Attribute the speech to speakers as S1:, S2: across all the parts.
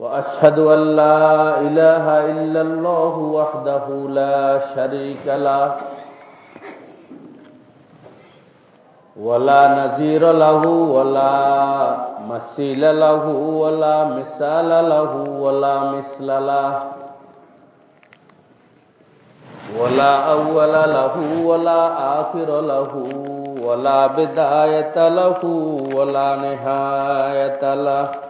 S1: وأشهد أن لا إله إلا الله وحده لا شريك له ولا نذير له ولا مثيل له ولا مثال له ولا مثل له ولا أول له ولا آخر له ولا بداية له ولا نهاية له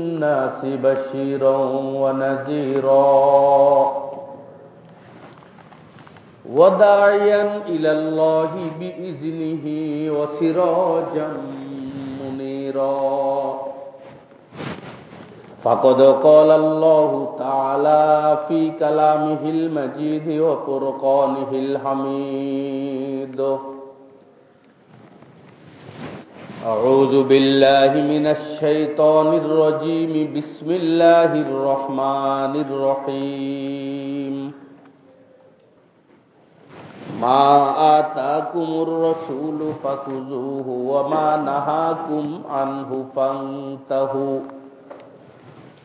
S1: بشيرا ونذيرا. وداعيا إلى الله بإذنه وسراجا منيرا. فقد قال الله تعالى في كلامه المجيد وفرقانه الحميد. أعوذ بالله من الشيطان الرجيم. بسم الله الرحمن الرحيم. ما آتاكم الرسول فخذوه وما نهاكم عنه فانتهوا.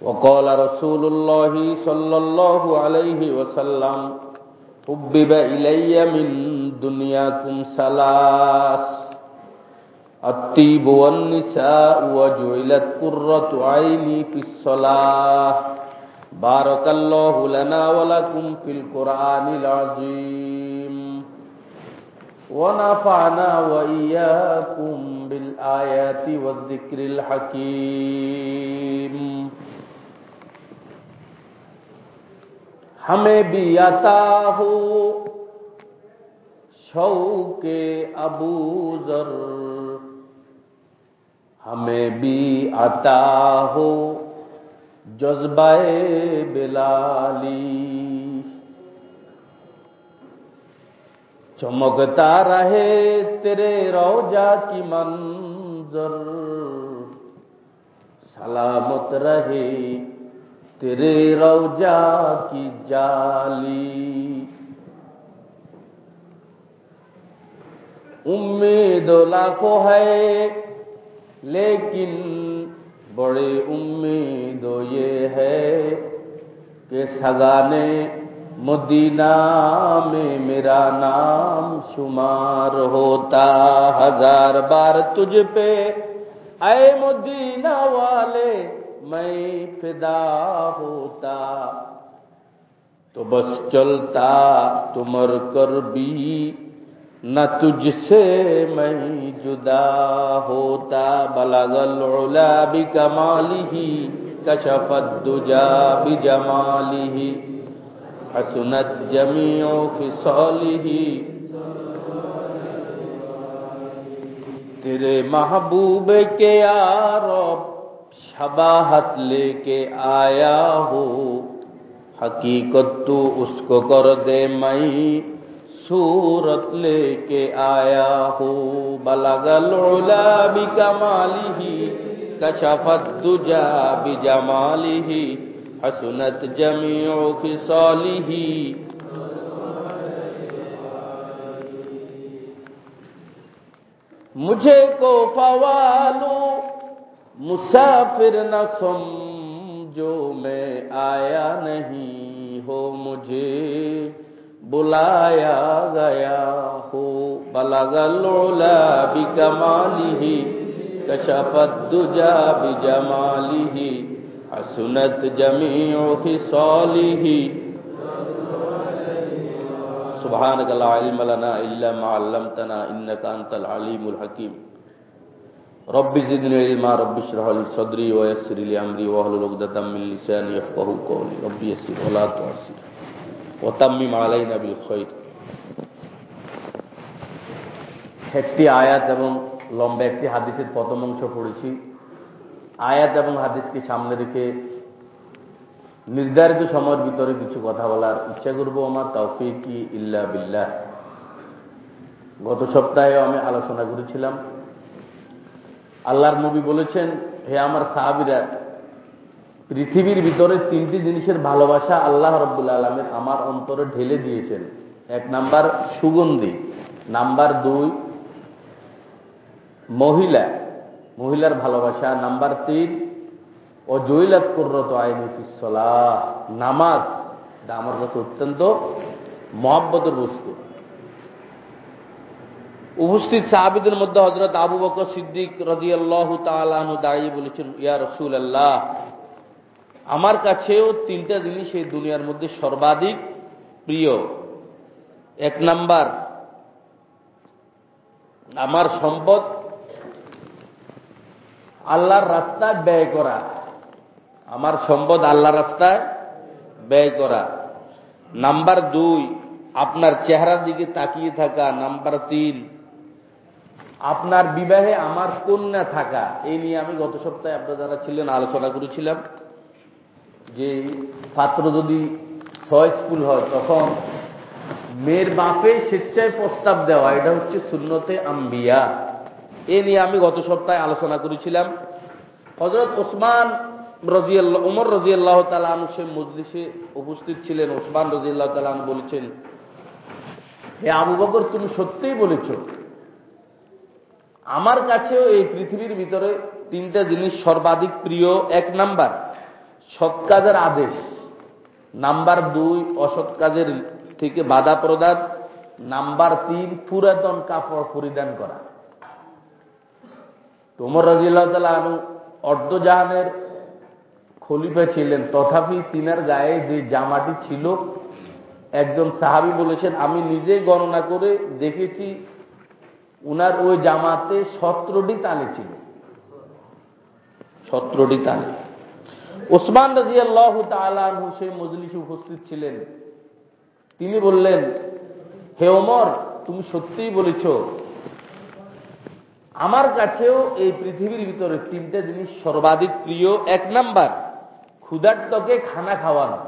S1: وقال رسول الله صلى الله عليه وسلم حبب إلي من دنياكم ثلاث الطيب والنساء وجعلت قرة عيني في الصلاة. بارك الله لنا ولكم في القرآن العظيم. ونفعنا وإياكم بالآيات والذكر الحكيم. हमें ہمیں بھی عطا ہو جذبہ بلالی۔ چمکتا رہے تیرے روجا کی منظر، سلامت رہے تیرے روجا کی جالی۔ امید لاکھوں ہے لیکن بڑی امید یہ ہے کہ سگانے مدینہ میں میرا نام شمار ہوتا۔ ہزار بار تجھ پہ اے مدینہ والے میں فدا ہوتا۔ تو بس چلتا تمر کر بھی، نہ تجھ سے میں جدا ہوتا، بلغ العلا بکمالہ کشف الدجا بجمالہ حسنت جمیع فصالہ تیرے محبوب کے یارو شباہت لے کے آیا ہو، حقیقت تو اس کو کر دے مئی۔ صورت لے کے آیا ہوں۔ بلغ العلا ہی کشفت دجا ہی حسنت جمیع ہی مجھے کو فوالو، مسافر نہ سمجھو، میں آیا نہیں ہو مجھے۔ بلایا گیا ہو بلغ العلا بکمالہ کشفت دجا ہی حسنت جمیع ہی سبحانك لا علم لنا الا ما علمتنا انك انت العليم الحكيم رب زدني علما، رب اشرح لي صدري ويسر لي امري واحلل عقدة من لساني يفقهوا قولي رب يسر ولا تعسر۔ ওতাম্মি আলাই নাবিল খৈর একটি আয়াত এবং লম্বা একটি হাদিসের প্রথম অংশ পড়েছি। আয়াত এবং হাদিসকে সামনে রেখে নির্ধারিত সময়ের ভিতরে কিছু কথা বলার ইচ্ছা করব। আমার তৌফিক ইল্লা বিল্লাহ। গত সপ্তাহেও আমি আলোচনা করেছিলাম। আল্লাহর নবী বলেছেন, হে আমার সাহাবিরা পৃথিবীর ভিতরে তিনটি জিনিসের ভালোবাসা আল্লাহ রব্বুল আলমের আমার অন্তরে ঢেলে দিয়েছেন। এক নাম্বার, সুগন্ধি। নাম্বার দুই, মহিলা। মহিলার ভালোবাসা। নাম্বার তিন ও জৈলাত করত আইনুফিসলা নামাজ, এটা আমার কাছে অত্যন্ত মহাব্বতের বস্তু। উপস্থিত সাহাবিদের মধ্যে হজরত আবু বকর সিদ্দিক রাজি আল্লাহ তালু দাঁড়িয়ে বলেছেন, ইয়া রসুল আল্লাহ আমার কাছেও তিনটা জিনিস এই দুনিয়ার মধ্যে সর্বাধিক প্রিয়। এক নাম্বার, আমার সম্পদ, আল্লাহর রাস্তায় ব্যয় করা। আমার সম্পদ আল্লাহ রাস্তায় ব্যয় করা। নাম্বার দুই, আপনার চেহারার দিকে তাকিয়ে থাকা। নাম্বার তিন, আপনার বিবাহে আমার কন্যা থাকা। এই নিয়ে আমি গত সপ্তাহে আপনারা যারা ছিলেন আলোচনা করেছিলাম। যে পাত্র যদি ছয় স্কুল হয়, তখন মেয়ের বাপে স্বেচ্ছায় প্রস্তাব দেওয়া, এটা হচ্ছে শূন্যতে আম্বিয়া। এ নিয়ে আমি গত সপ্তাহে আলোচনা করেছিলাম। হজরত ওসমান রাজিয়াল্লাহ উমর রাজিয়াল্লাহ তালান সে মজলিসে উপস্থিত ছিলেন। ওসমান রাজিয়াল্লাহ তালান বলেছেন, হে আবু বকর, তুমি সত্যিই বলেছ, আমার কাছেও এই পৃথিবীর ভিতরে তিনটা জিনিস সর্বাধিক প্রিয়, এক নাম্বার সৎ কাজের আদেশ। নাম্বার দুই, অসৎ কাজের থেকে বাধা প্রদান। নাম্বার তিন, পুরাতন কাপড় পরিধান করা। তোমর রাজিল্লাহ অর্ধজাহানের খলিফা ছিলেন। তথাপি তিনার গায়ে যে জামাটি ছিল, একজন সাহাবি বলেছেন, আমি নিজে গণনা করে দেখেছি, উনার ওই জামাতে সত্রটি তালে ছিল। সত্রটি তালে। ওসমান রাজি আল্লাহ তালু সে মজলিসে উপস্থিত ছিলেন। তিনি বললেন, হে ওমর, তুমি সত্যিই বলেছ, আমার কাছেও এই পৃথিবীর ভিতরে তিনটা জিনিস সর্বাধিক প্রিয়। এক নাম্বার, ক্ষুধার্তকে খানা খাওয়ানো।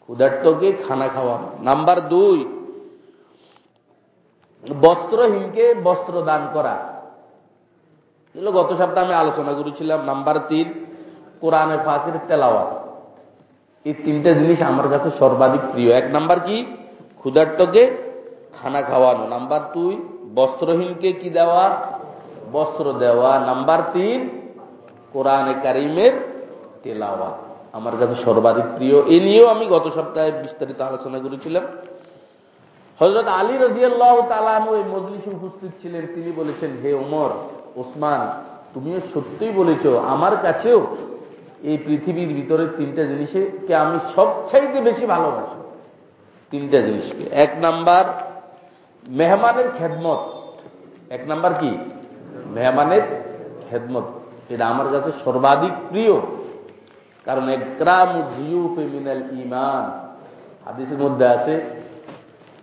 S1: ক্ষুধার্তকে খানা খাওয়ানো। নাম্বার দুই, বস্ত্রহীনকে বস্ত্র দান করা। গত সপ্তাহে আমি আলোচনা করেছিলাম। নাম্বার তিন কোরআনের ফাঁকের তেলাওয়াত। এই তিনটা জিনিস আমার কাছে সর্বাধিক প্রিয়। এক নাম্বার কি? ক্ষুধার্তকে খানা খাওয়ানো। নাম্বার দুই, বস্ত্রহীনকে কি দেওয়া? বস্ত্র দেওয়া। নাম্বার তিন, কোরআনে কারিমের তেলাওয়া আমার কাছে সর্বাধিক প্রিয়। এ নিয়েও আমি গত সপ্তাহে বিস্তারিত আলোচনা করেছিলাম। হজরত আলী রাজিয়াল্লাহ তালানু এই মজলিসে উপস্থিত ছিলেন। তিনি বলেছেন, হে ওমর, ওসমান, তুমিও সত্যিই বলেছ, আমার কাছেও এই পৃথিবীর ভিতরে তিনটা জিনিসে কে আমি সবচাইতে বেশি ভালোবাসি? তিনটা জিনিসকে। এক নাম্বার, মেহমানের খেদমত। এক নাম্বার কি? মেহমানের খেদমত। এটা আমার কাছে সর্বাধিক প্রিয়। কারণ একরাম মিনাল ইমান হাদিসের মধ্যে আছে,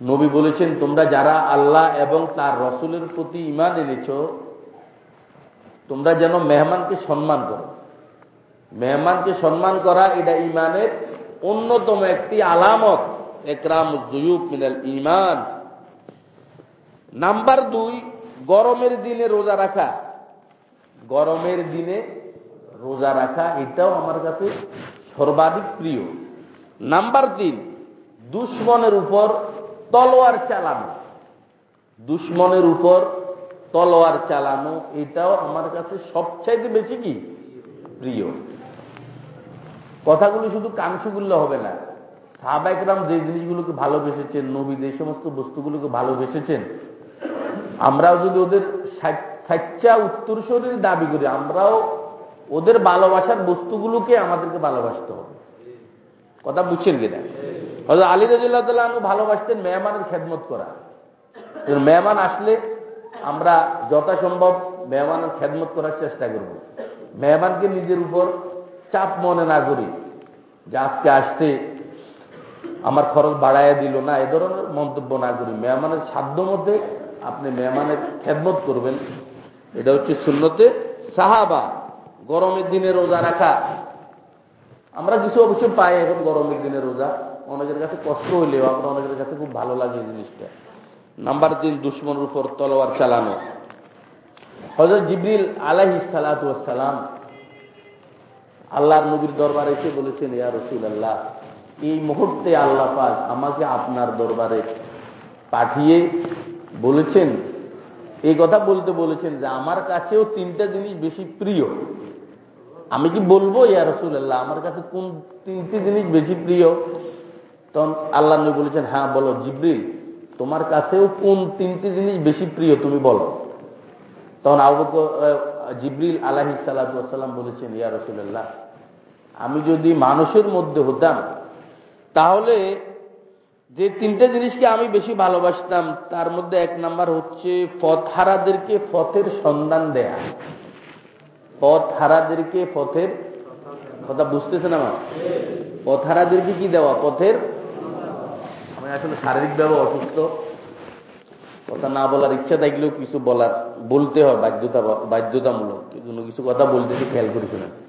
S1: নবী বলেছেন, তোমরা যারা আল্লাহ এবং তার রসুলের প্রতি ইমান এনেছ, তোমরা যেন মেহমানকে সম্মান করো। মেহমানকে সম্মান করা, এটা ইমানের অন্যতম একটি আলামত। একরাম জুয়ুব মিনাল ইমান নাম্বার দুই, গরমের দিনে রোজা রাখা। গরমের দিনে রোজা রাখা, এটাও আমার কাছে সর্বাধিক প্রিয়। নাম্বার তিন, দুশ্মনের উপর তলোয়ার চালানো। দুশ্মনের উপর তলোয়ার চালানো, এটাও আমার কাছে সবচাইতে বেশি কি? প্রিয়। কথাগুলো শুধু কাংশুগুলো হবে না। সাহাবাইকরাম যে জিনিসগুলোকে ভালোবেসেছেন নবী যে সমস্ত বস্তুগুলোকে ভালোবেসেছেন, আমরাও যদি ওদের সাচ্চা উত্তরস্বরীর দাবি করি, আমরাও ওদের ভালোবাসার বস্তুগুলোকে আমাদেরকে ভালোবাসতে হবে। কথা বুঝছেন কিনা? হয়তো আলী রাজুল্লাহ ভালোবাসতেন মেহমানের খেদমত করা। মেহমান আসলে আমরা যথাসম্ভব মেহমানের খেদমত করার চেষ্টা করব। মেহমানকে নিজের উপর চাপ মনে না করি। যে আজকে আসছে, আমার খরচ বাড়াইয়া দিল না, এ ধরনের মন্তব্য না করি। মেহমানের সাধ্য মধ্যে আপনি মেহমানের খেদমত করবেন। এটা হচ্ছে শূন্যতে সাহাবা গরমের দিনে রোজা রাখা। আমরা কিছু অবশ্য পাই এখন গরমের দিনে রোজা। অনেকের কাছে কষ্ট হইলেও আমরা অনেকের কাছে খুব ভালো লাগে এই জিনিসটা। নাম্বার তিন, দুশ্মনের উপর তলোয়ার চালানো। হজরত জিবরিল আলাহি সালাম আল্লাহর নবীর দরবারে এসে বলেছেন, ইয়া রসুল আল্লাহ এই মুহূর্তে আল্লাহ পাক আমাকে আপনার দরবারে পাঠিয়ে বলেছেন। এই কথা বলতে বলেছেন যে আমার কাছেও তিনটা জিনিস বেশি প্রিয়। আমি কি বলব, ইয়া রসুল্লাহ আমার কাছে কোন তিনটি জিনিস বেশি প্রিয়? তখন আল্লাহ নবী বলেছেন হ্যাঁ বলো, জিব্রিল, তোমার কাছেও কোন তিনটি জিনিস বেশি প্রিয় তুমি বলো? তখন আবু জিব্রিল আলাহি সাল্লাম বলেছেন, ইয়া রসুল্লাহ আমি যদি মানুষের মধ্যে হতাম, তাহলে যে তিনটে জিনিসকে আমি বেশি ভালোবাসতাম, তার মধ্যে এক নাম্বার হচ্ছে পথহারাদেরকে পথের সন্ধান দেয়া। পথহারাদেরকে পথের কথা বুঝতেছেন আমার? পথহারাদেরকে কি দেওয়া? পথের? আমি আসলে শারীরিকভাবে অসুস্থ। কথা না বলার ইচ্ছা থাকলেও কিছু বলার, বলতে হয় বাধ্যতা বাধ্যতামূলক। কোনো কিছু কথা বলতেছি, খেয়াল করি শুনেন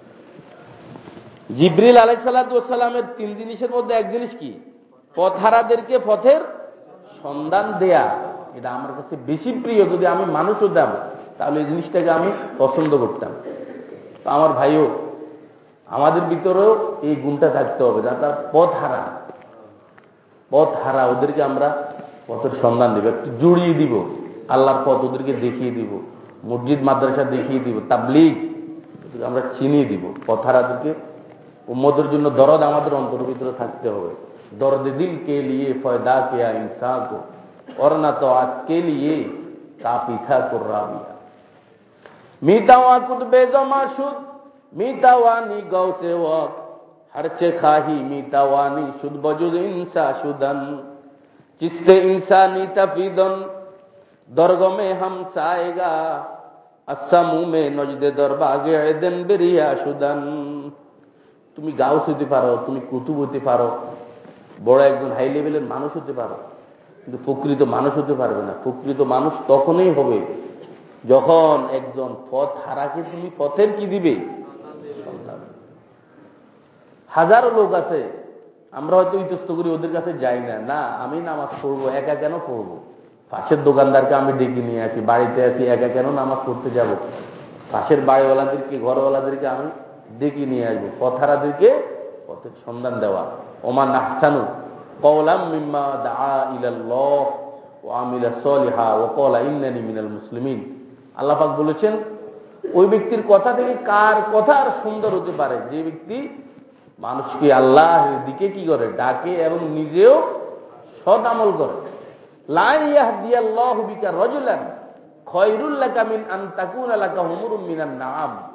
S1: জিব্রিল আলাই সাল্লামের তিন জিনিসের মধ্যে এক জিনিস কি? পথহারাদেরকে পথের সন্ধান দেয়া। এটা আমার কাছে বেশি প্রিয়, যদি আমি মানুষ হতাম তাহলে এই জিনিসটাকে আমি পছন্দ করতাম। তো আমার ভাইও, আমাদের ভিতরেও এই গুণটা থাকতে হবে, যা তার পথ হারা পথ হারা ওদেরকে আমরা পথের সন্ধান দিব, একটু জুড়িয়ে দিব। আল্লাহর পথ ওদেরকে দেখিয়ে দিব, মসজিদ, মাদ্রাসা দেখিয়ে দিব, তাবলিগ আমরা চিনিয়ে দিব পথ হারাদেরকে উম্মদের জন্য দরদ আমাদের অন্তর ভিতরে থাকতে হবে দর্দ দিল কে লিয়ে ফয়দা কিয়া ইনসান को और ना तो आज के लिए काफी था कुर्राबिया मीतावा कुद बेजमा शुद मीतावानी गौ से वक हरचे खाही मीतावानी शुद बजुद इंसा शुदन चिस्ते इंसानी तफीदन दर्ग में हम साएगा আসামু মে নজদে দরবাগে এদেন বেরিয়া সুদান তুমি গাউস হতে পারো, তুমি কুতুব হতে পারো, বড় একজন হাই লেভেলের মানুষ হতে পারো। কিন্তু প্রকৃত মানুষ হতে পারবে না। প্রকৃত মানুষ তখনই হবে যখন একজন পথ হারাকে তুমি পথের কি দিবে? হাজারো লোক আছে, আমরা হয়তো ইতস্ত করি, ওদের কাছে যাই না। না, আমি নামাজ পড়ব, একা কেন পড়ব? পাশের দোকানদারকে আমি ডেকে নিয়ে আসি, বাড়িতে আসি, একা কেন নামাজ পড়তে যাব? পাশের বাড়িওয়ালাদেরকে, ঘরওয়ালাদেরকে আমি ডেকে নিয়ে আসব। পথারাদেরকে পথের সন্ধান দেওয়া। ওমান আহসানু কওলাম মুসলিমিন। আল্লাহ পাক বলেছেন, ওই ব্যক্তির কথা থেকে কার কথা আর সুন্দর হতে পারে? যে ব্যক্তি মানুষকে আল্লাহর দিকে কি করে? ডাকে এবং নিজেও সদ আমল করে।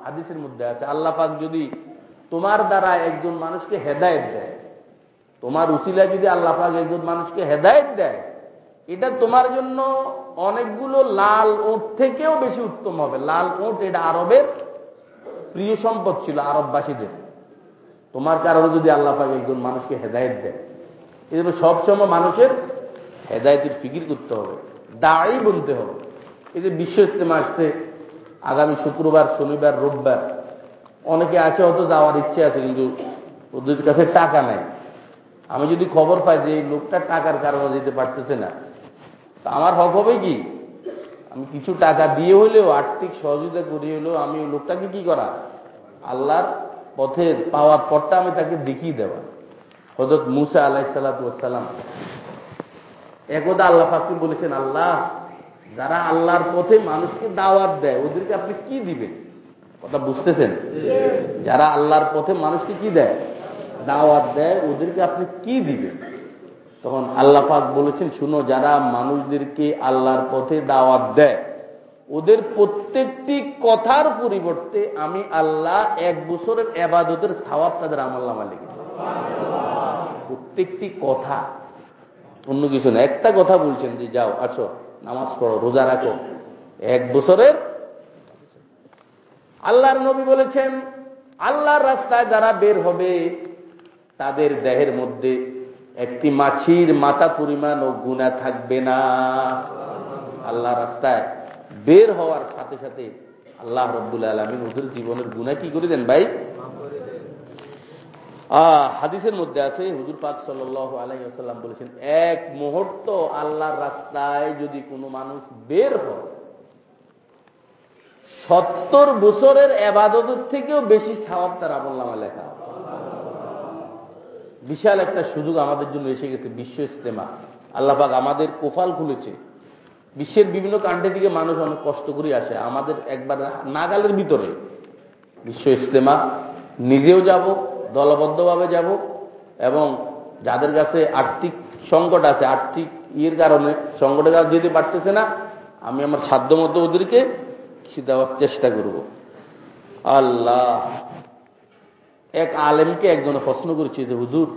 S1: হাদিসের মধ্যে আছে, আল্লাহ পাক যদি তোমার দ্বারা একজন মানুষকে হেদায়ত দেয়, তোমার উচিলায় যদি আল্লাহ পাক একজন মানুষকে হেদায়ত দেয়, এটা তোমার জন্য অনেকগুলো লাল ওট থেকেও বেশি উত্তম হবে। লাল ওট এটা আরবের প্রিয় সম্পদ ছিল আরববাসীদের। তোমার কারণে যদি আল্লাহ পাক একজন মানুষকে হেদায়ত দেয়, এই জন্য সবসময় মানুষের হেদায়তের ফিকির করতে হবে দাঁড়ি বলতে হবে। এই যে বিশ্ব ইস্তেমা আসছে, আগামী শুক্রবার, শনিবার, রোববার, অনেকে আছে হয়তো যাওয়ার ইচ্ছে আছে, কিন্তু ওদের কাছে টাকা নাই। আমি যদি খবর পাই যে এই লোকটা টাকার কারণে যেতে পারতেছে না, তা আমার হক হবে কি? আমি কিছু টাকা দিয়ে হলেও আর্থিক সহযোগিতা করি হলেও আমি ওই লোকটাকে কি করা? আল্লাহর পথে পাওয়ার পরটা আমি তাকে দেখিয়ে দেওয়া। হজরত মুসা আলাহ সাল্লাম একদা আল্লাহ ফাকি বলেছেন? আল্লাহ যারা আল্লাহর পথে মানুষকে দাওয়াত দেয়, ওদেরকে আপনি কি দিবেন? কথা বুঝতেছেন? যারা আল্লাহর পথে মানুষকে কি দেয়? দাওয়াত দেয়, ওদেরকে আপনি কি দিবেন? তখন আল্লাহ পাক বলেছেন, শুনো, যারা মানুষদেরকে আল্লাহর পথে দাওয়াত দেয়, ওদের প্রত্যেকটি কথার পরিবর্তে আমি আল্লাহ এক বছরের এবাদতের সাওয়াব তাদের আমল্লামা লিখে প্রত্যেকটি কথা, অন্য কিছু না, একটা কথা বলছেন যে, যাও, আসো। নামাজ পড়ো, রোজা রাখো। এক বছরের আল্লাহর নবী বলেছেন, আল্লাহর রাস্তায় যারা বের হবে, তাদের দেহের মধ্যে একটি মাছির মাথা পরিমাণ ও গুণা থাকবে না। আল্লাহ রাস্তায় বের হওয়ার সাথে সাথে আল্লাহ রব্বুল আলমিন ওদের জীবনের গুণা কি করে দেন ভাই? হাদিসের মধ্যে আছে, হুজুর পাক সাল আলাইসাল্লাম বলেছেন, এক মুহূর্ত আল্লাহর রাস্তায় যদি কোনো মানুষ বের হয়, সত্তর বছরের এবাদতের থেকেও বেশি স্বভাব তার আমল্লামা লেখা বিশাল একটা সুযোগ আমাদের জন্য এসে গেছে, বিশ্ব ইস্তেমা আল্লাহাক আমাদের কোফাল খুলেছে। বিশ্বের বিভিন্ন কান্ট্রি থেকে মানুষ অনেক কষ্ট করে আসে। আমাদের একবার নাগালের ভিতরে বিশ্ব ইস্তেমা নিজেও যাব দলবদ্ধভাবে যাব এবং যাদের কাছে আর্থিক সংকট আছে, আর্থিক ইয়ের কারণে সংকটের কাছে যেতে পারতেছে না, আমি আমার সাধ্য মতো ওদেরকে দেওয়ার চেষ্টা করব। আল্লাহ, এক আলেমকে একজনে প্রশ্ন করেছে যে, হুজুর,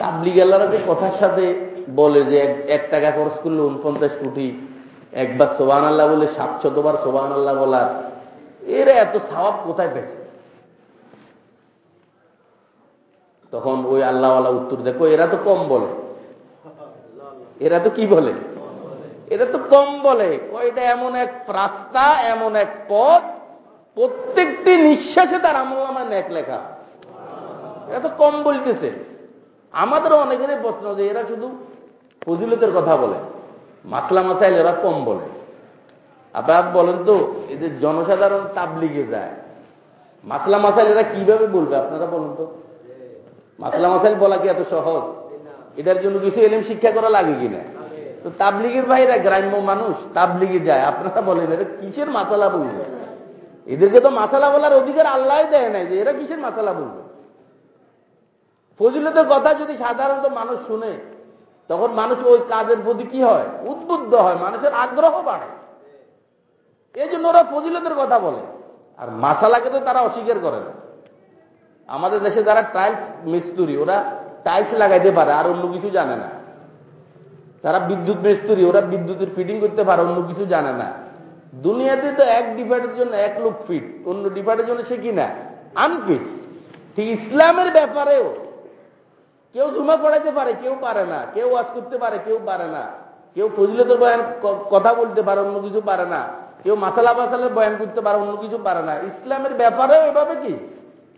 S1: তাবলিগ আল্লাহরা যে কথার সাথে বলে যে, এক টাকা খরচ করলে উনপঞ্চাশ কোটি, একবার সোবান আল্লাহ বলে, সাতশতবার সোবান আল্লাহ বলার, এরা এত স্বভাব কোথায় পেয়েছে? তখন ওই আল্লাহওয়ালা উত্তর দেখো, এরা তো কম বলে। এরা তো কি বলে? এরা তো কম বলে। এটা এমন এক রাস্তা, এমন এক পথ, প্রত্যেকটি নিঃশ্বাসে তার আমলামায় ন্যাক লেখা। এরা তো কম বলতেছে। আমাদেরও অনেকেরই প্রশ্ন যে এরা শুধু ফজিলতের কথা বলে। মাসলা মাসাইল এরা কম বলে। আবার বলেন তো, এদের জনসাধারণ তাবলিগে যায়। মাসলা মাসাইল এরা কীভাবে বলবে? আপনারা বলুন তো। মাসলা মাসাইল বলা কি এত সহজ? এটার জন্য কিছু এলিম শিক্ষা করা লাগে কিনা? তো তাবলিগের বাইরে গ্রাম্য মানুষ তাবলিগে যায়। আপনারা বলেন, এরা কিসের মাসালা বলবে? এদেরকে তো মাসালা বলার অধিকার আল্লাহ দেয় নাই যে এরা কিসের মাসালা বলবে? ফজিলতের কথা যদি সাধারণত মানুষ শুনে, তখন মানুষ ওই কাজের প্রতি কি হয়? উদ্বুদ্ধ হয়, মানুষের আগ্রহ বাড়ে। এই জন্য ওরা ফজিলতের কথা বলে। আর মাসালাকে তো তারা অস্বীকার করে না। আমাদের দেশে যারা টাইলস মিস্তুরি, ওরা টাইলস লাগাইতে পারে, আর অন্য কিছু জানে না। তারা বিদ্যুৎ মিস্তুরি, ওরা বিদ্যুতের ফিটিং করতে পারে, অন্য কিছু জানে না। দুনিয়াতে তো এক ডিপার্টের জন্য এক লোক ফিট অন্য ডিপার্টের জন্য সে কি না আনফিট। ঠিক ইসলামের ব্যাপারেও কেউ জুমা পড়াইতে পারে, কেউ পারে না। কেউ ওয়াজ করতে পারে, কেউ পারে না। কেউ ফজিলতের বয়ান কথা বলতে পারে, অন্য কিছু পারে না। কেউ মাসালা মাসালের বয়ান করতে পারে, অন্য কিছু পারে না। ইসলামের ব্যাপারেও এভাবে কি?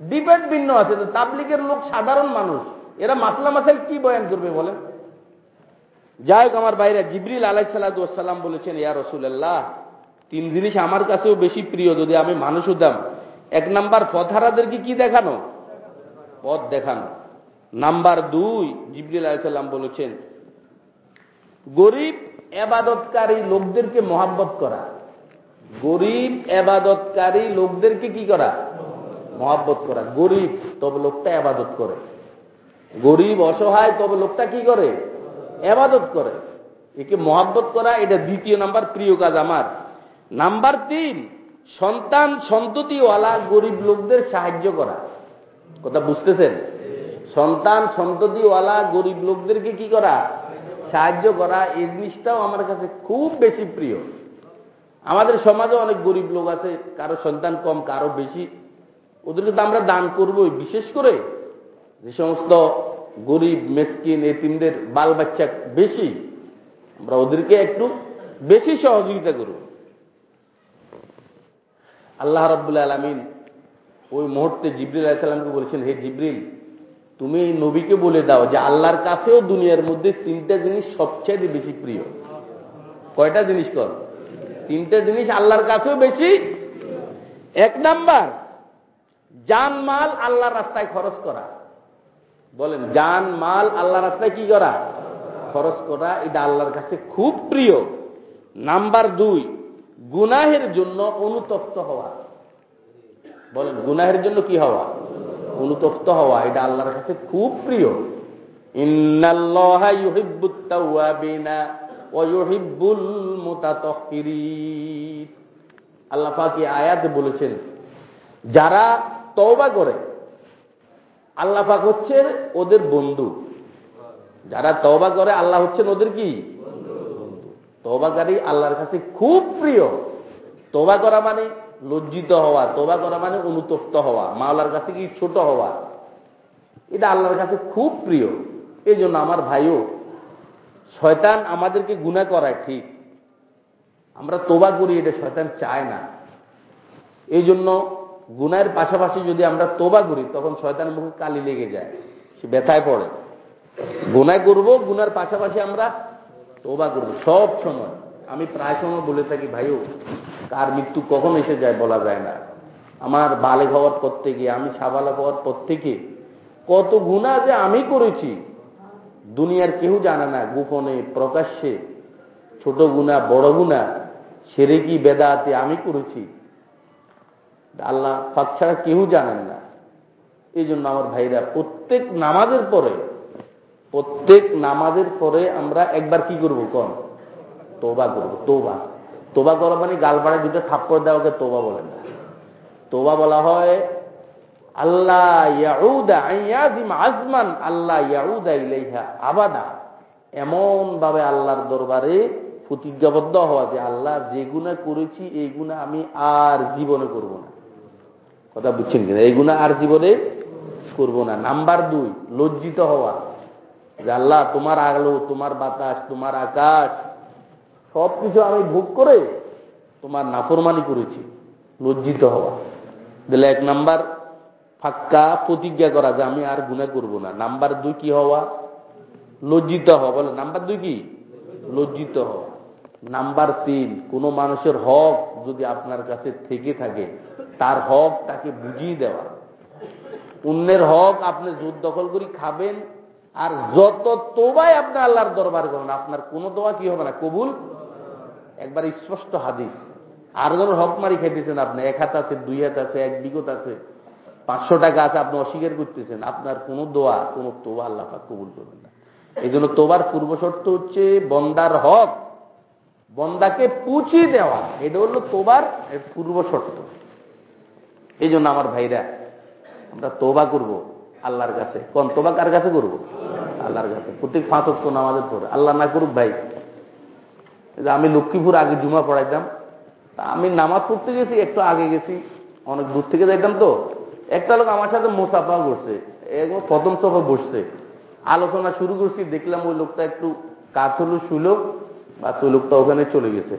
S1: ডিবেট ভিন্ন আছে, তো তাবলিগের লোক সাধারণ মানুষ। এরা মাসলা মাসাল কি বয়ান করবে বলেন? যাই হোক, আমার বাইরে জিবরিল আলাইসাল্লাম বলেছেন, ইয়া রসুল্লাহ তিন জিনিস আমার কাছেও বেশি প্রিয়, যদি আমি মানুষ হতাম এক নাম্বার ফথারাদেরকে কি দেখানো? পথ দেখানো। নাম্বার দুই, জিবরিল আলাইসাল্লাম বলেছেন, গরিব এবাদতকারী লোকদেরকে মহাব্বত করা। গরিব এবাদতকারী লোকদেরকে কি করা? মহাব্বত করা। গরিব, তবে লোকটা এবাদত করে। গরিব অসহায়, তবে লোকটা কি করে? এবাদত করে। একে মহাব্বত করা, এটা দ্বিতীয় নাম্বার প্রিয় কাজ আমার। নাম্বার তিন, সন্তান সন্ততিওয়ালা গরিব লোকদের সাহায্য করা। কথা বুঝতেছেন? সন্তান সন্ততিওয়ালা গরিব লোকদেরকে কি করা? সাহায্য করা। এই জিনিসটাও আমার কাছে খুব বেশি প্রিয়। আমাদের সমাজে অনেক গরিব লোক আছে, কারও সন্তান কম, কারও বেশি। ওদেরকে তো আমরা দান করবই, বিশেষ করে যে সমস্ত গরিব, মেসকিন, এতিমদের বাল বাচ্চা বেশি, আমরা ওদেরকে একটু বেশি সহযোগিতা করব। আল্লাহ রব্বুল আলমিন ওই মুহূর্তে জিবরিল আলাইসাল্লামকে বলেছেন, হে জিবরিল, তুমি এই নবীকে বলে দাও যে আল্লাহর কাছেও দুনিয়ার মধ্যে তিনটা জিনিস সবচেয়ে বেশি প্রিয়। কয়টা জিনিস কর? তিনটা জিনিস আল্লাহর কাছেও বেশি। এক নাম্বার জান মাল আল্লাহর রাস্তায় খরচ করা। বলেন, জান মাল আল্লাহ রাস্তায় কি করা? খরচ করা, এটা আল্লাহর কাছে খুব প্রিয়। নাম্বার দুই, গুনাহের জন্য অনুতপ্ত হওয়া। বলেন, গুনাহের জন্য কি হওয়া? অনুতপ্ত হওয়া, এটা আল্লাহর কাছে খুব প্রিয়। আল্লাহ পাকি আয়াতে বলেছেন, যারা তওবা করে। আল্লাহ পাক হচ্ছে ওদের বন্ধু। যারা তবা করে, আল্লাহ হচ্ছেন ওদের কি? তবাকারী আল্লাহর কাছে খুব প্রিয়। তোবা করা মানে লজ্জিত হওয়া তোবা করা মানে অনুতপ্ত হওয়া, মাওলার কাছে কি ছোট হওয়া। এটা আল্লাহর কাছে খুব প্রিয়। এই জন্য আমার ভাইও, শয়তান আমাদেরকে গুণা করায়, ঠিক। আমরা তোবা করি, এটা শয়তান চায় না। এই জন্য গুনার পাশাপাশি যদি আমরা তোবা করি, তখন শয়তান মুখে কালি লেগে যায়, সে ব্যথায় পড়ে। গুনায় করব গুনার পাশাপাশি আমরা তোবা করব, সব সময়। আমি প্রায় সময় বলে থাকি, ভাইও, কার মৃত্যু কখন এসে যায় বলা যায় না। আমার বালে হওয়ার পর থেকে, আমি সাবালা হওয়ার পর থেকে, কত গুণা যে আমি করেছি, দুনিয়ার কেউ জানে না, গোপনে, প্রকাশ্যে, ছোট গুণা বড় গুণা সেরে কি বেদাতে আমি করেছি। আল্লাহ পাক ছাড়া কেউ জানেন না। এই জন্য আমার ভাইরা প্রত্যেক নামাজের পরে, প্রত্যেক নামাজের পরে আমরা একবার কি করব কন? তোবা করব, তোবা। তোবা করা মানে গালবাড়ে দুটো থাপ্পড় দেওয়াকে তোবা বলেন না। তোবা বলা হয় আল্লাহ আজমান আল্লাহ ইয়াউদা ইলাইহা আবাদা। এমন ভাবে আল্লাহর দরবারে প্রতিজ্ঞাবদ্ধ হওয়া যে, আল্লাহ, যে গুণা করেছি, এই গুণা আমি আর জীবনে করব না। কথা বুঝছেন কিনা? এই গুণা আর জীবনে করব না। নাম্বার দুই, লজ্জিত হওয়া। যে আল্লাহ, তোমার আলো, তোমার বাতাস, তোমার আকাশ, সবকিছু আমি ভোগ করে তোমার নাফরমানি করেছি। লজ্জিত হওয়া। দিলে এক নাম্বার, ফাক্কা প্রতিজ্ঞা করা যে আমি আর গুণা করব না। নাম্বার দুই কি হওয়া? লজ্জিত হওয়া। বলে নাম্বার দুই কি? লজ্জিত হওয়া। নাম্বার তিন, কোন মানুষের হক যদি আপনার কাছে থেকে থাকে তার হক তাকে বুঝিয়ে দেওয়া। অন্যের হক আপনি জোর দখল করি খাবেন, আর যত তোবাই আপনি আল্লাহর দরবার করেন আপনার কোন দোয়া কি হবে না? কবুল? একবার স্পষ্ট হাদিস। আর যেন হক মারি খাইতেছেন আপনি? এক হাত আছে, দুই হাত আছে, এক বিগত আছে। পাঁচশো টাকা আছে, আপনি অস্বীকার করতেছেন। আপনার কোন দোয়া, কোন তোবা আল্লাহ কবুল করবেন না। এই জন্য তোবার পূর্ব শর্ত হচ্ছে বন্দার হক, বন্দাকে পুঁছি দেওয়া। এটা হলো তোবার পূর্ব শর্ত। এই জন্য আমার ভাইরা, আমরা তোবা করব আল্লাহর কাছে। কোন তোবা কার কাছে করব? আল্লাহর কাছে। প্রত্যেক পাঁচ অক্ট নামাজের পরে। আল্লাহ না করুক ভাই। আমি লক্ষ্মীপুর আগে জুমা পড়াইতাম আমি নামাজ পড়তে গেছি, একটু আগে গেছি। অনেক দূর থেকে যাইতাম তো। একটা লোক আমার সাথে মোসাফা করছে। একদম প্রথম সফর বসছে। আলোচনা শুরু করছি, দেখলাম ওই লোকটা একটু কাজ হলো বা ওই লোকটা ওখানে চলে গেছে।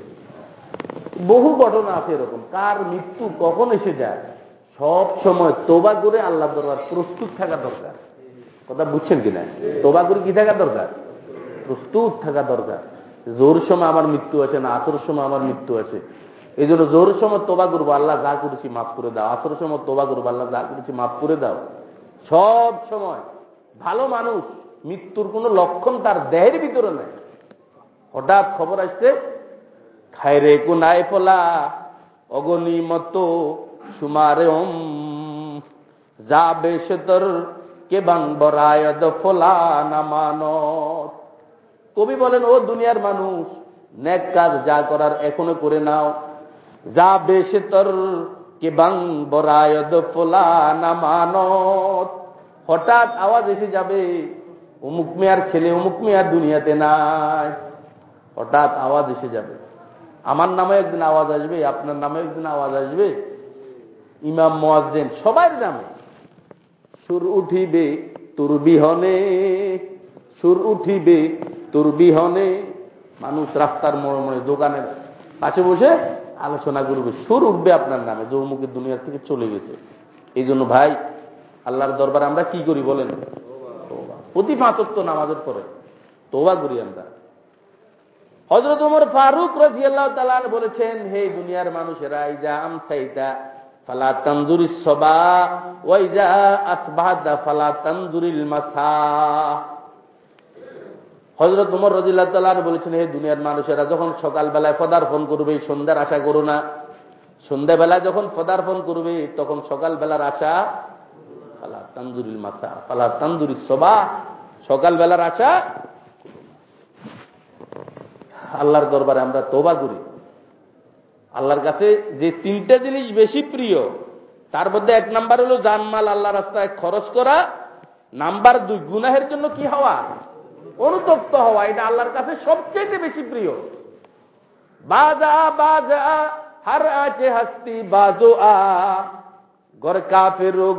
S1: বহু ঘটনা আছে এরকম। কার মৃত্যু, কখন এসে যায়? সব সময় তোবা করে আল্লাহ দরবার প্রস্তুত থাকা দরকার। কথা বুঝছেন কিনা তোবা করে কি থাকা দরকার? প্রস্তুত থাকা দরকার। জোর সময় আমার মৃত্যু আছে না, আসর সময় আমার মৃত্যু আছে। এই জন্য জোর সময় তোবা করব, আল্লাহ যা করেছি মাফ করে দাও। আসর সময় তোবা করব, আল্লাহ যা করেছি মাফ করে দাও। সব সময় ভালো মানুষ, মৃত্যুর কোন লক্ষণ তার দেহের ভিতরে নেই। হঠাৎ খবর আসছে, খায়রে কোনায় ফলা অগনি মতো সুমারে ওম। যা বেশতর কে বাং বরায়দ ফলা নামানত কবি বলেন, ও দুনিয়ার মানুষ নেক কাজ যা করার এখনও করে নাও। যা বেশতর কে বাং বরায়দ ফলা নামানত হঠাৎ আওয়াজ এসে যাবে, অমুক মেয়ার ছেলে, অমুক মেয়ার দুনিয়াতে নাই। হঠাৎ আওয়াজ এসে যাবে। আমার নামে একদিন আওয়াজ আসবে, আপনার নামে একদিন আওয়াজ আসবে। ইমাম মোয়াজ্জেন সবার নামে সুর উঠিবে তোর বিহনে, সুর উঠিবে তোর বিহনে। মানুষ রাস্তার মোড়ে মোড়ে, দোকানের পাশে বসে আলোচনা করবে। সুর উঠবে আপনার নামে জৌমুখের দুনিয়ার থেকে চলে গেছে। এই জন্য ভাই, আল্লাহর দরবারে আমরা কি করি বলেন? প্রতি পাঁচত্ব নামাজের পরে তোবা করি আমরা। হজরত উমর ফারুক রাজি আল্লাহ তালান বলেছেন, হে দুনিয়ার মানুষেরা, ইজা আম সাইতা ফালা তন্দুরি সবা ওয়াইজা আসবাদা ফালা তন্দুরিল মাসা। হজরত উমর রাজিল্লাহ তালান বলেছেন, হে দুনিয়ার মানুষেরা, যখন সকালবেলায় পদার্পণ করবে, সন্ধ্যার আশা করো না। সন্ধ্যাবেলায় যখন পদার্পণ করবে, তখন সকালবেলার আশা ফালা তন্দুরিল মাসা, ফালা তন্দুরি সবা, সকালবেলার আশা আল্লাহর দরবারে আমরা তোবা করি। আল্লাহর কাছে যে তিনটা জিনিস বেশি প্রিয়, তার মধ্যে এক নাম্বার হলো জানমাল আল্লাহ রাস্তায় খরচ করা। নাম্বার দুই, গুনাহের জন্য কি হওয়া? অনুতপ্ত হওয়া, এটা আল্লাহর কাছে সবচেয়ে বেশি প্রিয়। বাজা বাজা, হার আছে হাস্তি বাজো আ গর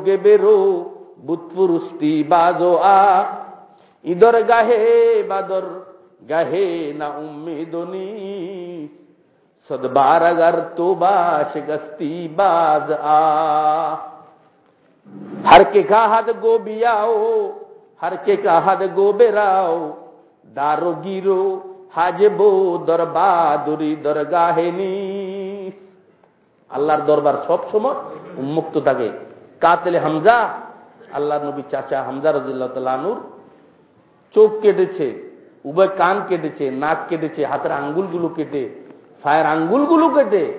S1: গে বেরো বুৎপুরুষ্টি বাজো আ ইদর গাহে, বাদর গাহে, না উম্মেদনি সদবার بار اگر توبہ شکستی باز آ ہر کے کا حد گو গোবে রাও দারো গিরো حد দরবাদুরি আল্লাহর দরবার সব সময় উন্মুক্ত থাকে কাতলে হামজা আল্লাহ নবী চাচা হামজা রাজিল্লাহ তালুর চোখ কেটেছে উভয় কান কেটেছে নাক কেটেছে হাতের আঙ্গুলগুলো কেটে ফায়ের আঙ্গুলগুলো কেটে,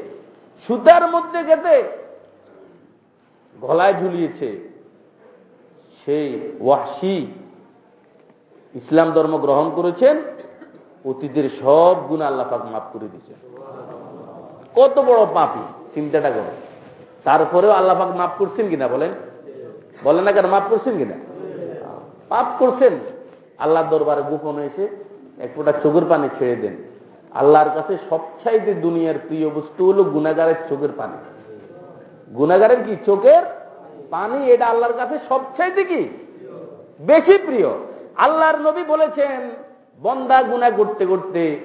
S1: সুতার মধ্যে কেটে গলায় ঝুলিয়েছে। সেই ওয়াসি ইসলাম ধর্ম গ্রহণ করেছেন, অতীতের সব গুণ আল্লাপাক মাফ করে দিয়েছেন। কত বড় পাপি, চিন্তাটা করে। তারপরেও আল্লাপাক মাফ করছেন কিনা বলেন? বলেন না কেন, মাফ করছেন কিনা? পাপ করছেন। আল্লাহ দরবারে গোপনে এসে এক ফোটা চোখের পানি ছেড়ে দেন। আল্লাহর কাছে সবচাইতে দুনিয়ার প্রিয় বস্তু হল গুনাগারের চোখের পানি। গুনাগারের কি? চোখের পানি। এটা আল্লাহর কাছে সবচাইতে কি? বেশি প্রিয়। আল্লাহর নবী বলেছেন, বন্দা গুনা করতে করতে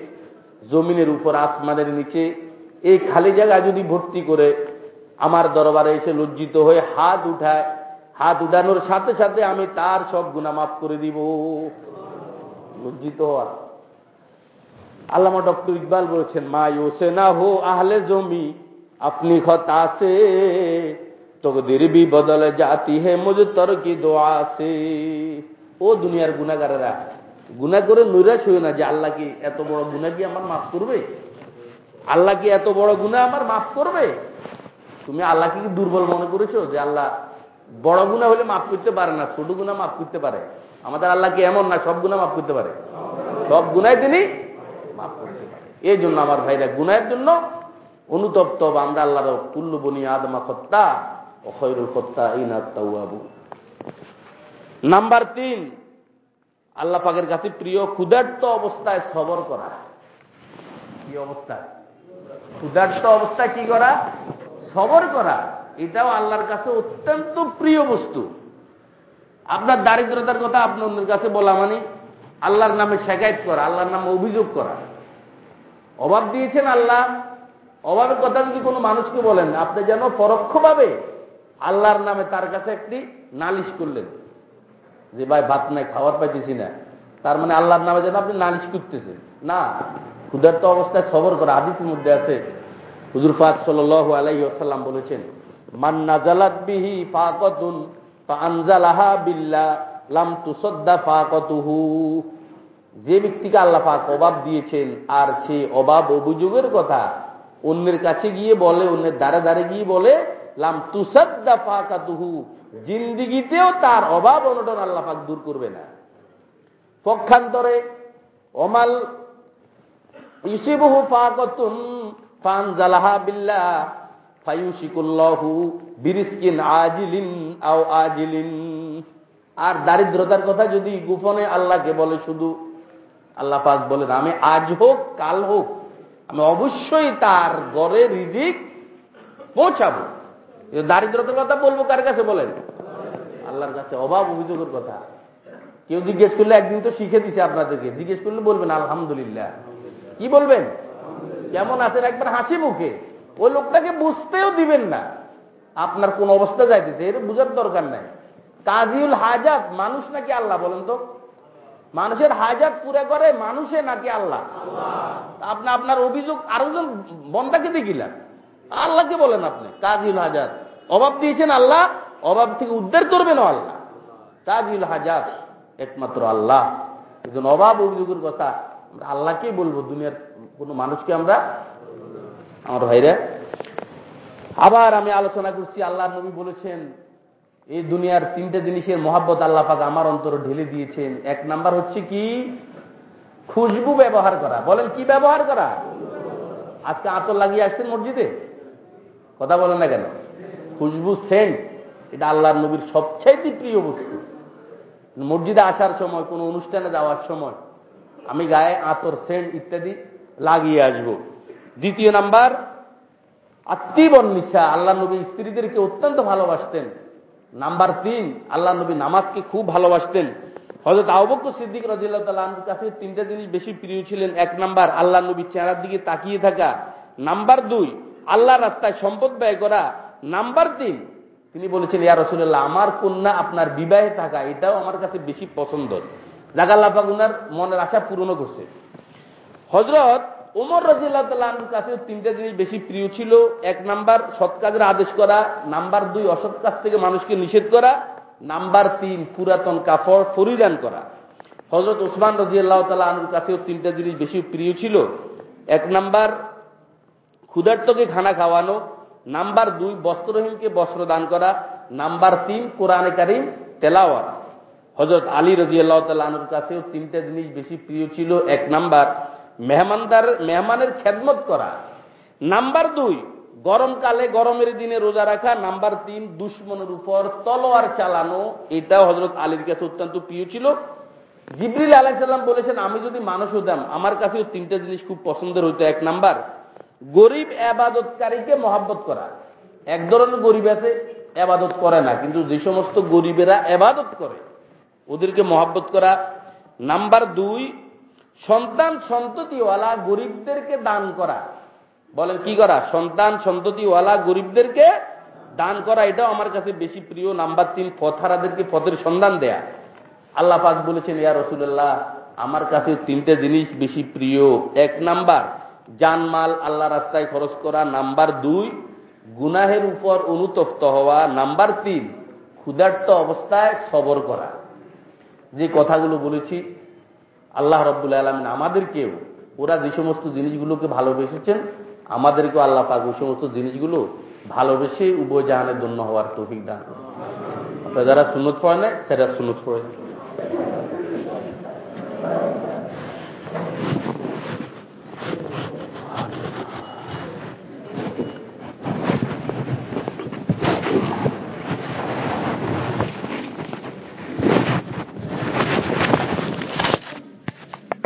S1: জমিনের উপর আসমানের নিচে এই খালি জায়গা যদি ভর্তি করে আমার দরবারে এসে লজ্জিত হয়ে হাত উঠায়, হাত উঠানোর সাথে সাথে আমি তার সব গুণা মাফ করে দিব। লজ্জিত হওয়া আল্লামা ডক্টর ইকবাল বলেছেন, মা ইউসে না হো আহলে জমি, আপনি খতা সে তকদির বি বদলে জাতি হে মুঝ তর কি দোয়া সে ও দুনিয়ার গুণাগারেরা গুণা করে নৈরাশ হয়ে না যে আল্লাহ কি এত বড় গুণা কি আমার মাফ করবে? আল্লাহ কি এত বড় গুণা আমার মাফ করবে? তুমি আল্লাহকে কি দুর্বল মনে করেছ যে আল্লাহ বড় গুণা হলে মাফ করতে পারে না, ছোট গুণা মাফ করতে পারে? আমাদের আল্লাহ কি এমন না, সব গুণা মাফ করতে পারে? সব গুণাই তিনি এই জন্য আমার ভাইরা গুনায়ের জন্য অনুতপ্ত আমরা আল্লাহর কুল্লু বনি আদমা খত্তা অখয়রুল খত্তা এই নাত্তাবু নাম্বার তিন, আল্লাহ পাকের কাছে প্রিয় ক্ষুধার্ত অবস্থায় সবর করা। কি অবস্থায় ক্ষুধার্ত অবস্থায় কি করা? সবর করা। এটাও আল্লাহর কাছে অত্যন্ত প্রিয় বস্তু। আপনার দারিদ্রতার কথা আপনি অন্যের কাছে বলা মানে আল্লাহর নামে শেখায়ত করা, আল্লাহর নামে অভিযোগ করা। অভাব দিয়েছেন আল্লাহ। অভাবের কথা যদি কোনো মানুষকে বলেন, আপনি যেন পরোক্ষভাবে আল্লাহর নামে তার কাছে একটি নালিশ করলেন। যে ভাই, ভাত নাই, খাবার পাইতেছি না। তার মানে আল্লাহর নামে যেন আপনি নালিশ করতেছেন। না, ক্ষুধার্ত অবস্থায় সবর করা আদিসের মধ্যে আছে। হুজুর ফাক সাল আলাই আসাল্লাম বলেছেন মান্না জালাত বিহি ফাকতুন আনজালাহা বিল্লা লাম তুসদ্দা ফাকতুহু। যে ব্যক্তিকে আল্লাহ পাক অভাব দিয়েছেন, আর সেই অভাব অভিযোগের কথা অন্যের কাছে গিয়ে বলে, অন্যের দ্বারে দ্বারে গিয়ে বলে, লাম তুসদ্দা ফাকাতুহু, জিন্দিগিতেও তার অভাব অনটন আল্লাহ পাক দূর করবে না। পক্ষান্তরে, অমাল ইসিবহু ফাকাতুন ফানজালাহা বিল্লাহ, ফায়ুশিকুল্লাহু বিরিসকিন আজিলিন আও আজিলিন। আর দারিদ্রতার কথা যদি গোপনে আল্লাহকে বলে শুধু আল্লাহ পাক বলেন, আমি আজ হোক, কাল হোক, আমি অবশ্যই তার গড়ে রিজিক পৌঁছাবো। দারিদ্রতার কথা বলব কার কাছে বলেন? আল্লাহর কাছে অভাব অভিযোগের কথা। কেউ জিজ্ঞেস করলে একদিন তো শিখে দিছে আপনাদেরকে। জিজ্ঞেস করলে বলবেন, আলহামদুলিল্লাহ। কি বলবেন? কেমন আছেন? একবার হাসি মুখে। ওই লোকটাকে বুঝতেও দিবেন না। আপনার কোন অবস্থা যাইতেছে, এর বুঝার দরকার নাই। কাজিউল হাজাত, মানুষ নাকি আল্লাহ বলেন তো? মানুষের হাজাত পুরে করে মানুষে নাকি আল্লাহ? আপনি আপনার অভিযোগ আরেকজন বন্দাকে দেখিলেন, আল্লাহকে বলেন আপনি কাজিউল হাজাত অভাব দিয়েছেন আল্লাহ, অভাব থেকে উদ্ধার করবেন আল্লাহ। কাজিউল হাজাত একমাত্র আল্লাহ। একজন অভাব অভিযোগের কথা আমরা আল্লাহকেই বলব, দুনিয়ার কোন মানুষকে আমরা, আমার ভাইরা। আবার আমি আলোচনা করছি, আল্লাহ নবী বলেছেন এই দুনিয়ার তিনটে জিনিসের মহাব্বত আল্লাহ পাক আমার অন্তর ঢেলে দিয়েছেন। এক নাম্বার হচ্ছে কি? খুশবু ব্যবহার করা। বলেন, কি ব্যবহার করা? আজকে আতর লাগিয়ে আসছেন মসজিদে? কথা বলেন না কেন? খুশবু সেন্ট, এটা আল্লাহর নবীর সবচাইতে প্রিয় বস্তু। মসজিদে আসার সময়, কোনো অনুষ্ঠানে যাওয়ার সময়, আমি গায়ে আতর, সেন্ট ইত্যাদি লাগিয়ে আসব। দ্বিতীয় নাম্বার, আত্মীবন নিশা। আল্লাহ নবী স্ত্রীদেরকে অত্যন্ত ভালোবাসতেন। নাম্বার তিন, আল্লাহ নবী নামাজকে খুব ভালোবাসতেন। হজরত আবক্য সিদ্দিক রাজিল্লাহ তাল্লাহর কাছে তিনটা জিনিস বেশি প্রিয় ছিলেন। এক নাম্বার, আল্লাহ নবী চেহারার দিকে তাকিয়ে থাকা। নাম্বার দুই আল্লাহ রাস্তায় সম্পদ ব্যয় করা। নাম্বার তিন, তিনি বলেছেন, ইয়া রসুল্লাহ আমার কন্যা আপনার বিবাহে থাকা, এটাও আমার কাছে বেশি পছন্দ। জাগাল্লাপাক উনার মনের আশা পূরণ করছে। হজরত ওমর রাজিল্লাহর কাছে তিনটা জিনিস বেশি প্রিয় ছিল। এক নাম্বার, সৎ কাজের আদেশ করা। নাম্বার দুই, অসৎ কাজ থেকে মানুষকে নিষেধ করা। নাম্বার তিন, পুরাতন কাপড় পরিধান করা। হজরত ওসমান রাজিয়াল্লাহ তালা আনুর কাছেও তিনটা জিনিস বেশি প্রিয় ছিল। এক নাম্বার, ক্ষুধার্তকে খানা খাওয়ানো। নাম্বার দুই, বস্ত্রহীনকে বস্ত্র দান করা। নাম্বার তিন, কোরআনে কারিম তেলাওয়াত। হজরত আলী রাজিয়াল্লাহ তালা আনুর কাছেও তিনটা জিনিস বেশি প্রিয় ছিল। এক নাম্বার মেহমানদার, মেহমানের খেদমত করা। নাম্বার দুই, গরমকালে গরমের দিনে রোজা রাখা। নাম্বার তিন, দুশ্মনের উপর তলোয়ার চালানো। এটাও হজরত আলীর কাছে অত্যন্ত প্রিয় ছিল। জিবরিল আলাইসাল্লাম বলেছেন, আমি যদি মানুষ হতাম, আমার কাছেও তিনটা জিনিস খুব পছন্দের হইতো। এক নাম্বার, গরিব আবাদতকারীকে মহাব্বত করা। এক ধরনের গরিব আছে, আবাদত করে না, কিন্তু যে সমস্ত গরিবেরা আবাদত করে, ওদেরকে মহাব্বত করা। নাম্বার দুই সন্তান সন্ততিওয়ালা গরিবদেরকে দান করা। বলেন, কি করা? সন্তান সন্ততিওয়ালা গরিবদেরকে দান করা, এটাও আমার কাছে বেশি প্রিয়। নাম্বার তিন পথারাদেরকে পথের সন্ধান দেয়া। আল্লাহ পাক বলেছেন, ইয়া রসুল্লাহ আমার কাছে তিনটে জিনিস বেশি প্রিয়। এক নাম্বার, জানমাল আল্লাহ রাস্তায় খরচ করা। নাম্বার দুই, গুনাহের উপর অনুতপ্ত হওয়া। নাম্বার তিন, ক্ষুধার্ত অবস্থায় সবর করা। যে কথাগুলো বলেছি আল্লাহ রব্বুল আলমিন আমাদেরকেও, ওরা যে সমস্ত জিনিসগুলোকে ভালোবেসেছেন, আমাদেরকেও আল্লাহ পাক ওই সমস্ত জিনিসগুলো ভালোবেসে উভয় জাহানের জন্য হওয়ার তৌফিক দান যারা সুনত পড়ে না সেটা সুনত পড়ে